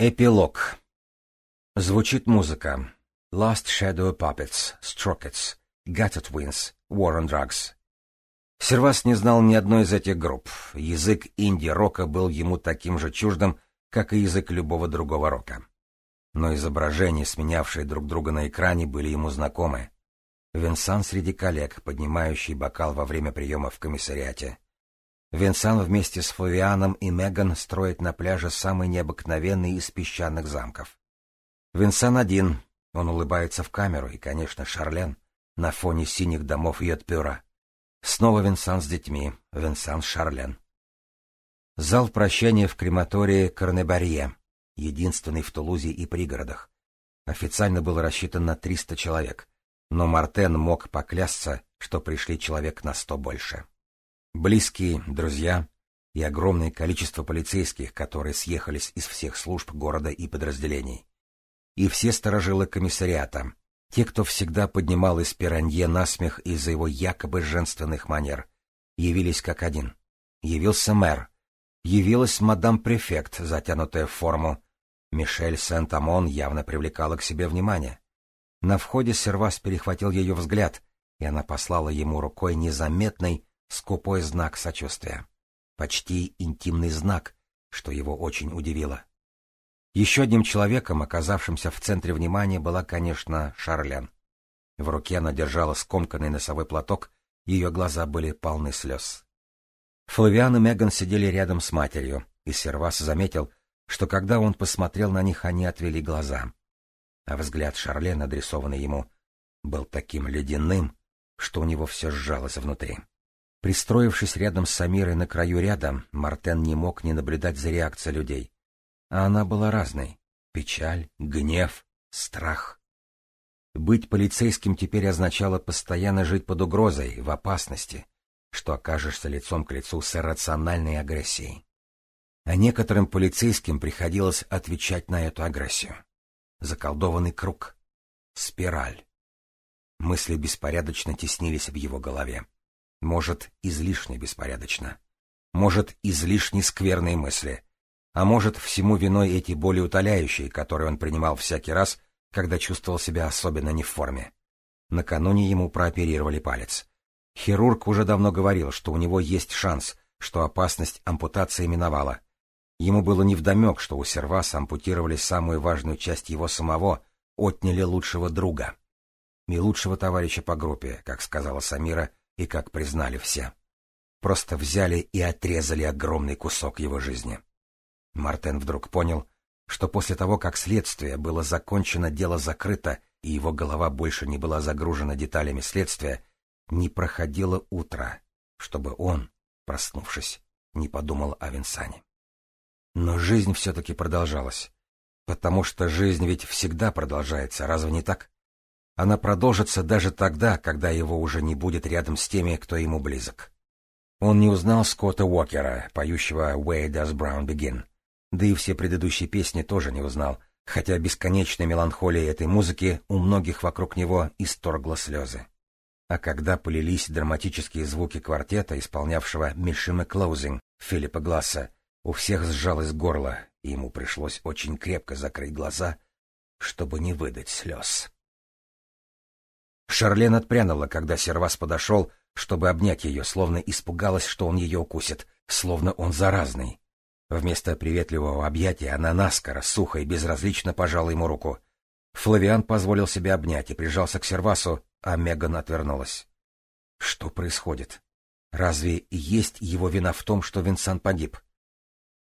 Эпилог. Звучит музыка. Last Shadow Puppets, Strockets, Gutter Twins, War on Drugs. Сервас не знал ни одной из этих групп. Язык инди-рока был ему таким же чуждым, как и язык любого другого рока. Но изображения, сменявшие друг друга на экране, были ему знакомы. Винсан среди коллег, поднимающий бокал во время приема в комиссариате. Винсан вместе с Флавианом и Меган строит на пляже самый необыкновенный из песчаных замков. Винсан один, он улыбается в камеру, и, конечно, Шарлен на фоне синих домов Йотпюра. Снова Винсан с детьми, Винсан Шарлен. Зал прощания в крематории Корнебарье, единственный в Тулузе и пригородах. Официально был рассчитан на 300 человек, но Мартен мог поклясться, что пришли человек на сто больше. Близкие, друзья и огромное количество полицейских, которые съехались из всех служб города и подразделений. И все сторожилы комиссариата, те, кто всегда поднимал из пиранье насмех из-за его якобы женственных манер, явились как один. Явился мэр. Явилась мадам-префект, затянутая в форму. Мишель Сент-Амон явно привлекала к себе внимание. На входе Сервас перехватил ее взгляд, и она послала ему рукой незаметный, скупой знак сочувствия. Почти интимный знак, что его очень удивило. Еще одним человеком, оказавшимся в центре внимания, была, конечно, Шарлен. В руке она держала скомканный носовой платок, ее глаза были полны слез. Флавиан и Меган сидели рядом с матерью, и Сервас заметил, что когда он посмотрел на них, они отвели глаза. А взгляд Шарлен, адресованный ему, был таким ледяным, что у него все сжалось внутри. Пристроившись рядом с Самирой на краю ряда, Мартен не мог не наблюдать за реакцией людей. А она была разной. Печаль, гнев, страх. Быть полицейским теперь означало постоянно жить под угрозой, в опасности, что окажешься лицом к лицу с иррациональной агрессией. А некоторым полицейским приходилось отвечать на эту агрессию. Заколдованный круг. Спираль. Мысли беспорядочно теснились в его голове. Может, излишне беспорядочно. Может, излишне скверные мысли. А может, всему виной эти боли утоляющие, которые он принимал всякий раз, когда чувствовал себя особенно не в форме. Накануне ему прооперировали палец. Хирург уже давно говорил, что у него есть шанс, что опасность ампутации миновала. Ему было невдомек, что у Серваса ампутировали самую важную часть его самого, отняли лучшего друга. И лучшего товарища по группе, как сказала Самира, и как признали все. Просто взяли и отрезали огромный кусок его жизни. Мартен вдруг понял, что после того, как следствие было закончено, дело закрыто, и его голова больше не была загружена деталями следствия, не проходило утро, чтобы он, проснувшись, не подумал о Винсане. Но жизнь все-таки продолжалась, потому что жизнь ведь всегда продолжается, разве не так? Она продолжится даже тогда, когда его уже не будет рядом с теми, кто ему близок. Он не узнал Скотта Уокера, поющего «Way Does Brown Begin», да и все предыдущие песни тоже не узнал, хотя бесконечная меланхолия этой музыки у многих вокруг него исторгла слезы. А когда полились драматические звуки квартета, исполнявшего Мишима Клоузинг Филиппа Гласса, у всех сжалось горло, и ему пришлось очень крепко закрыть глаза, чтобы не выдать слез. Шарлен отпрянула, когда Сервас подошел, чтобы обнять ее, словно испугалась, что он ее укусит, словно он заразный. Вместо приветливого объятия она наскоро, сухо и безразлично пожала ему руку. Флавиан позволил себе обнять и прижался к Сервасу, а Меган отвернулась. Что происходит? Разве есть его вина в том, что Винсан погиб?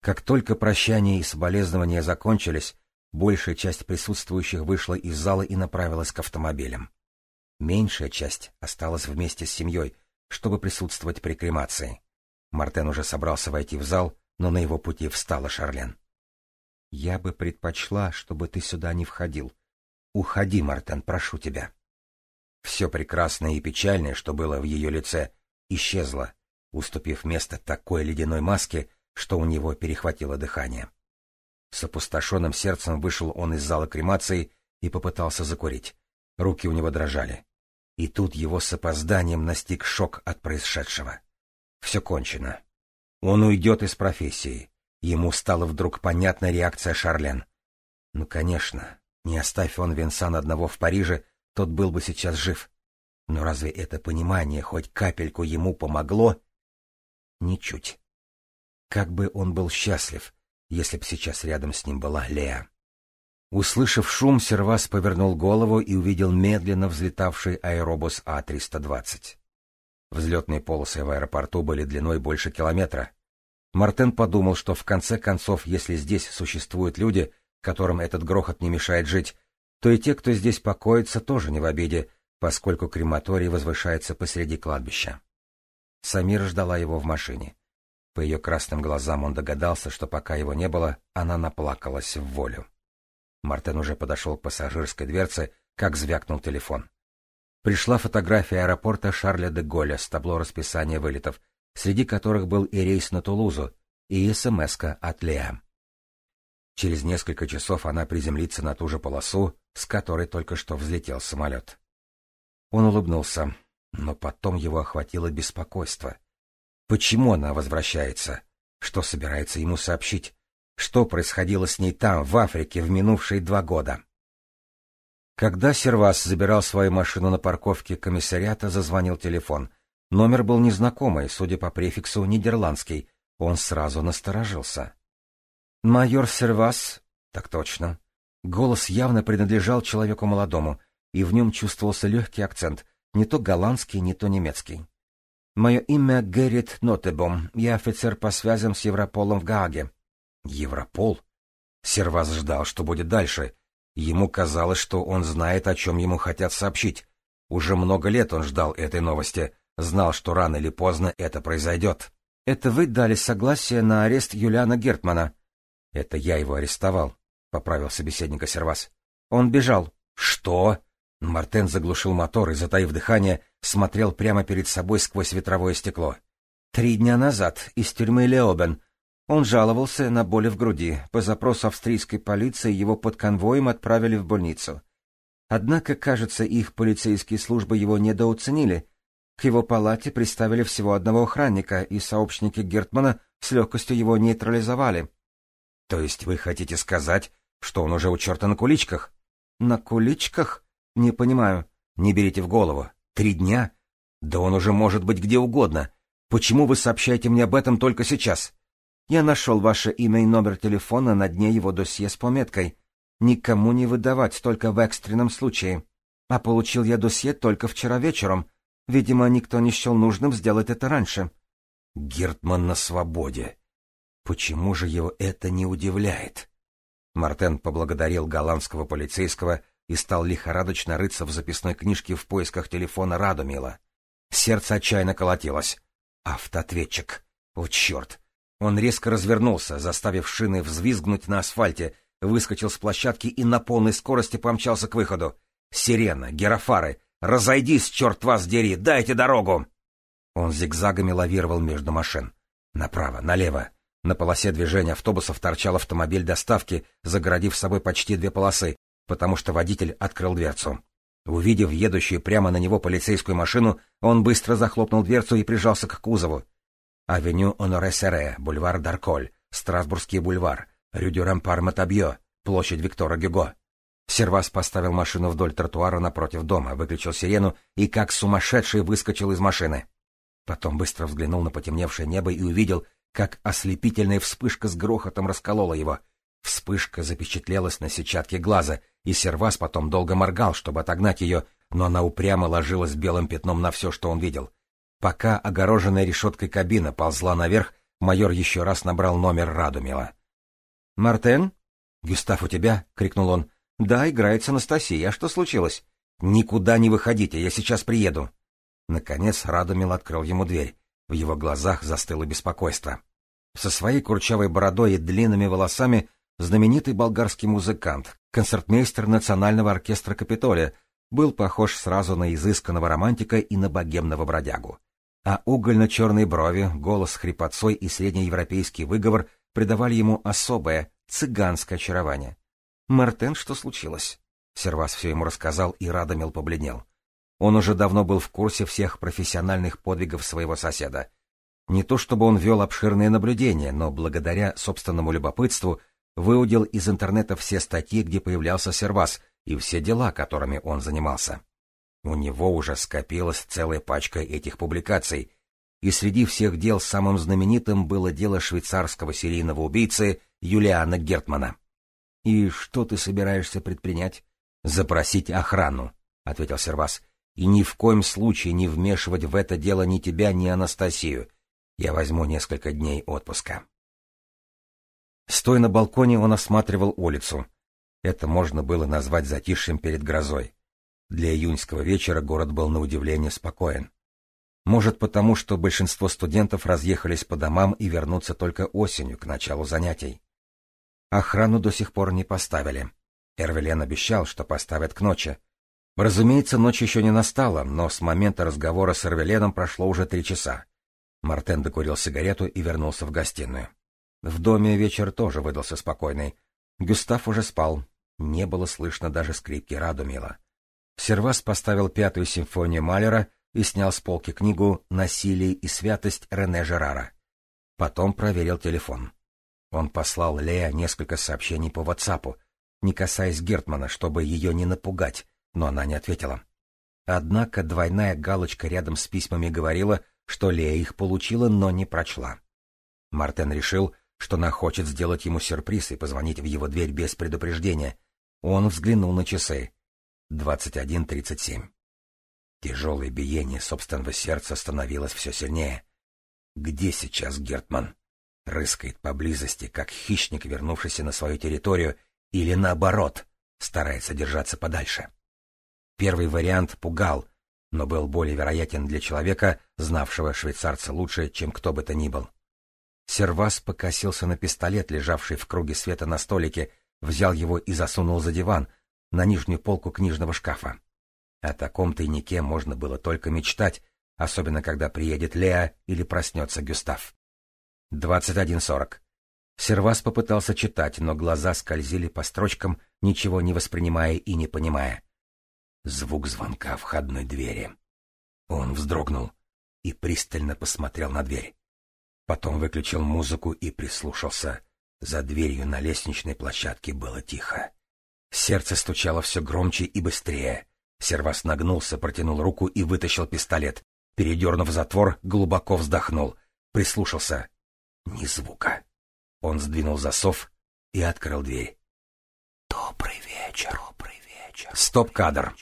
Как только прощание и соболезнования закончились, большая часть присутствующих вышла из зала и направилась к автомобилям. Меньшая часть осталась вместе с семьей, чтобы присутствовать при кремации. Мартен уже собрался войти в зал, но на его пути встала Шарлен. — Я бы предпочла, чтобы ты сюда не входил. Уходи, Мартен, прошу тебя. Все прекрасное и печальное, что было в ее лице, исчезло, уступив место такой ледяной маске, что у него перехватило дыхание. С опустошенным сердцем вышел он из зала кремации и попытался закурить. Руки у него дрожали. И тут его с опозданием настиг шок от происшедшего. Все кончено. Он уйдет из профессии. Ему стала вдруг понятна реакция Шарлен. Ну, конечно, не оставь он Винсан одного в Париже, тот был бы сейчас жив. Но разве это понимание хоть капельку ему помогло? Ничуть. Как бы он был счастлив, если б сейчас рядом с ним была Леа. Услышав шум, Сервас повернул голову и увидел медленно взлетавший аэробус А-320. Взлетные полосы в аэропорту были длиной больше километра. Мартен подумал, что в конце концов, если здесь существуют люди, которым этот грохот не мешает жить, то и те, кто здесь покоится, тоже не в обиде, поскольку крематорий возвышается посреди кладбища. Самира ждала его в машине. По ее красным глазам он догадался, что пока его не было, она наплакалась в волю. Мартен уже подошел к пассажирской дверце, как звякнул телефон. Пришла фотография аэропорта Шарля де Голля с табло расписания вылетов, среди которых был и рейс на Тулузу, и смс от Леа. Через несколько часов она приземлится на ту же полосу, с которой только что взлетел самолет. Он улыбнулся, но потом его охватило беспокойство. Почему она возвращается? Что собирается ему сообщить? Что происходило с ней там, в Африке, в минувшие два года? Когда Сервас забирал свою машину на парковке комиссариата, зазвонил телефон. Номер был незнакомый, судя по префиксу, нидерландский. Он сразу насторожился. «Майор Сервас?» «Так точно». Голос явно принадлежал человеку молодому, и в нем чувствовался легкий акцент, не то голландский, не то немецкий. «Мое имя Геррит Нотебом, я офицер по связям с Европолом в Гааге». «Европол?» Сервас ждал, что будет дальше. Ему казалось, что он знает, о чем ему хотят сообщить. Уже много лет он ждал этой новости, знал, что рано или поздно это произойдет. «Это вы дали согласие на арест Юлиана Гертмана?» Это я его арестовал, — поправил собеседника Сервас. Он бежал. Что? Мартен заглушил мотор и, затаив дыхание, смотрел прямо перед собой сквозь ветровое стекло. Три дня назад из тюрьмы Леобен. Он жаловался на боли в груди. По запросу австрийской полиции его под конвоем отправили в больницу. Однако, кажется, их полицейские службы его недооценили. К его палате приставили всего одного охранника, и сообщники Гертмана с легкостью его нейтрализовали. То есть вы хотите сказать, что он уже у черта на куличках? На куличках? Не понимаю. Не берите в голову. Три дня? Да он уже может быть где угодно. Почему вы сообщаете мне об этом только сейчас? Я нашел ваше имя и номер телефона на дне его досье с пометкой «Никому не выдавать, только в экстренном случае». А получил я досье только вчера вечером. Видимо, никто не счел нужным сделать это раньше. Гертман на свободе. Почему же его это не удивляет? Мартен поблагодарил голландского полицейского и стал лихорадочно рыться в записной книжке в поисках телефона Радомила. Сердце отчаянно колотилось. Автоответчик. О, черт! Он резко развернулся, заставив шины взвизгнуть на асфальте, выскочил с площадки и на полной скорости помчался к выходу. «Сирена! Герофары! Разойдись, черт вас дери! Дайте дорогу!» Он зигзагами лавировал между машин. Направо, налево. На полосе движения автобусов торчал автомобиль доставки, загородив собой почти две полосы, потому что водитель открыл дверцу. Увидев едущую прямо на него полицейскую машину, он быстро захлопнул дверцу и прижался к кузову. Авеню Оноре-Сере, бульвар Дарколь, Страсбургский бульвар, Рю Рампар Матабье, площадь Виктора Гюго. Сервас поставил машину вдоль тротуара напротив дома, выключил сирену и как сумасшедший выскочил из машины. Потом быстро взглянул на потемневшее небо и увидел, как ослепительная вспышка с грохотом расколола его. Вспышка запечатлелась на сетчатке глаза, и сервас потом долго моргал, чтобы отогнать ее, но она упрямо ложилась белым пятном на все, что он видел. Пока огороженная решеткой кабина ползла наверх, майор еще раз набрал номер Радумила. — Мартен? — Гюстав у тебя? — крикнул он. — Да, играется Анастасия. А что случилось? — Никуда не выходите, я сейчас приеду. Наконец Радумил открыл ему дверь. В его глазах застыло беспокойство. Со своей курчавой бородой и длинными волосами знаменитый болгарский музыкант, концертмейстер Национального оркестра Капитолия, был похож сразу на изысканного романтика и на богемного бродягу. А угольно-черные брови, голос хрипотцой и среднеевропейский выговор придавали ему особое, цыганское очарование. «Мартен, что случилось?» Сервас все ему рассказал, и Радомил побледнел. Он уже давно был в курсе всех профессиональных подвигов своего соседа. Не то чтобы он вел обширные наблюдения, но благодаря собственному любопытству выудил из интернета все статьи, где появлялся Сервас, и все дела, которыми он занимался. У него уже скопилась целая пачка этих публикаций, и среди всех дел самым знаменитым было дело швейцарского серийного убийцы Юлиана Гертмана. — И что ты собираешься предпринять? — Запросить охрану, — ответил Сервас, — и ни в коем случае не вмешивать в это дело ни тебя, ни Анастасию. Я возьму несколько дней отпуска. Стоя на балконе, он осматривал улицу. Это можно было назвать затишьем перед грозой. Для июньского вечера город был на удивление спокоен. Может потому, что большинство студентов разъехались по домам и вернутся только осенью, к началу занятий. Охрану до сих пор не поставили. Эрвелен обещал, что поставят к ночи. Разумеется, ночь еще не настала, но с момента разговора с Эрвеленом прошло уже три часа. Мартен докурил сигарету и вернулся в гостиную. В доме вечер тоже выдался спокойный. Гюстав уже спал. Не было слышно даже скрипки Радумила. Сервас поставил пятую симфонию Малера и снял с полки книгу «Насилие и святость» Рене Жерара. Потом проверил телефон. Он послал Лея несколько сообщений по ватсапу, не касаясь Гертмана, чтобы ее не напугать, но она не ответила. Однако двойная галочка рядом с письмами говорила, что Лея их получила, но не прочла. Мартен решил, что она хочет сделать ему сюрприз и позвонить в его дверь без предупреждения. Он взглянул на часы. Двадцать один тридцать семь. Тяжелое биение собственного сердца становилось все сильнее. Где сейчас Гертман? Рыскает поблизости, как хищник, вернувшийся на свою территорию, или наоборот, старается держаться подальше. Первый вариант пугал, но был более вероятен для человека, знавшего швейцарца лучше, чем кто бы то ни был. Сервас покосился на пистолет, лежавший в круге света на столике, взял его и засунул за диван, на нижнюю полку книжного шкафа. О таком тайнике можно было только мечтать, особенно когда приедет Леа или проснется Гюстав. Двадцать один сорок. Сервас попытался читать, но глаза скользили по строчкам, ничего не воспринимая и не понимая. Звук звонка входной двери. Он вздрогнул и пристально посмотрел на дверь. Потом выключил музыку и прислушался. За дверью на лестничной площадке было тихо. Сердце стучало все громче и быстрее. Сервас нагнулся, протянул руку и вытащил пистолет. Передернув затвор, глубоко вздохнул. Прислушался. Ни звука. Он сдвинул засов и открыл дверь. «Добрый вечер, добрый вечер». Стоп-кадр.